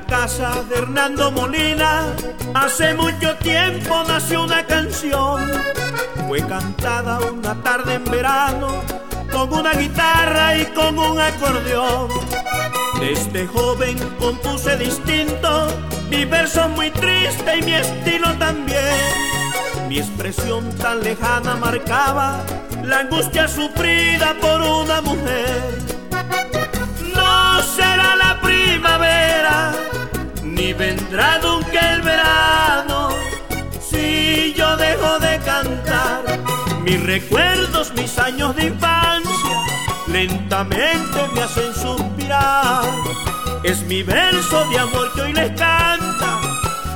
casa de Hernando Molina, hace mucho tiempo nació una canción. Fue cantada una tarde en verano, con una guitarra y con un acordeón. Desde joven compuse distinto, mi verso muy triste y mi estilo también. Mi expresión tan lejana marcaba la angustia sufrida por una mujer. Vendrá el verano, si yo dejo de cantar. Mis recuerdos, mis años de infancia, lentamente me hacen suspirar. Es mi verso de amor que hoy les canta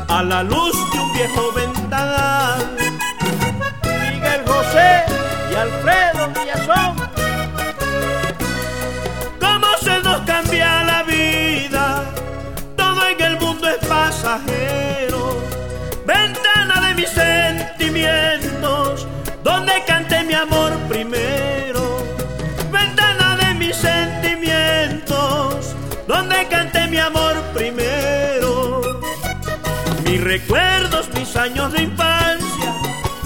a la luz de un viejo ventanal. Miguel José y Alfredo Villazón. Ventana de mis sentimientos, donde cante mi amor primero. Ventana de mis sentimientos, donde cante mi amor primero. Mis recuerdos, mis años de infancia,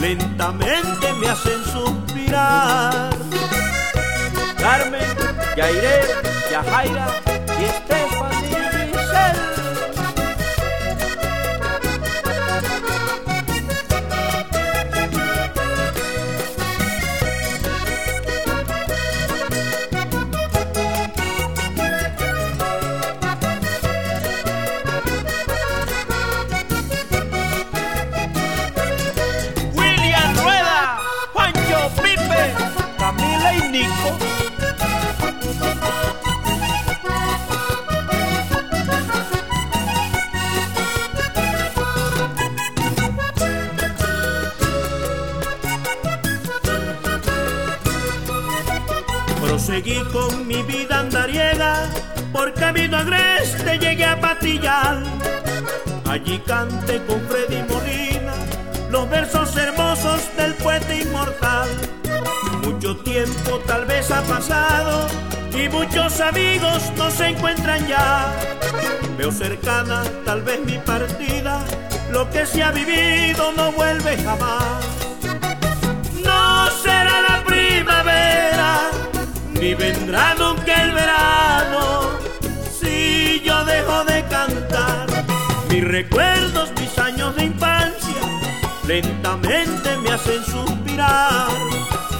lentamente me hacen suspirar. Carmen, Yairé, Yajaira y Stephanie Proseguí con mi vida andariega, por camino agreste llegué a Patillal. Allí canté con Freddy Molina los versos hermosos del poeta inmortal. Mucho tiempo tal vez ha pasado y muchos amigos no se encuentran ya. Veo cercana tal vez mi partida, lo que se ha vivido no vuelve jamás. Recuerdos, mis años de infancia, lentamente me hacen suspirar.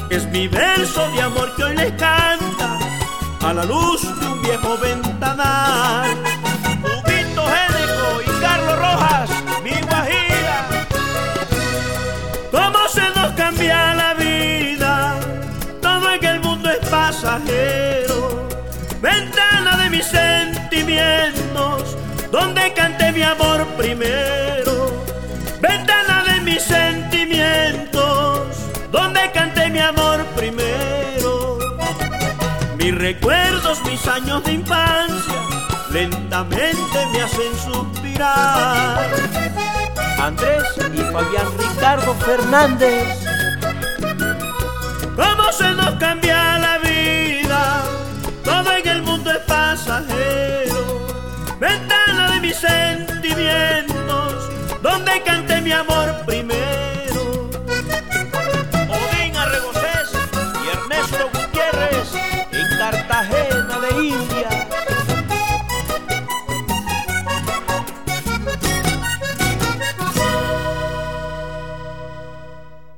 Es mi verso de amor que hoy les canta a la luz de un viejo ventanal. Huguito Géneco y Carlos Rojas, mi guajira. ¿Cómo se nos cambia la vida? Todo en el mundo es pasajero. Ventana de mis sentimientos, donde cante mi amor primero. Ventana de mis sentimientos, donde cante mi amor primero. Mis recuerdos, mis años de infancia, lentamente me hacen suspirar. Andrés y Fabián Ricardo Fernández. ¿Cómo se nos cambia la vida?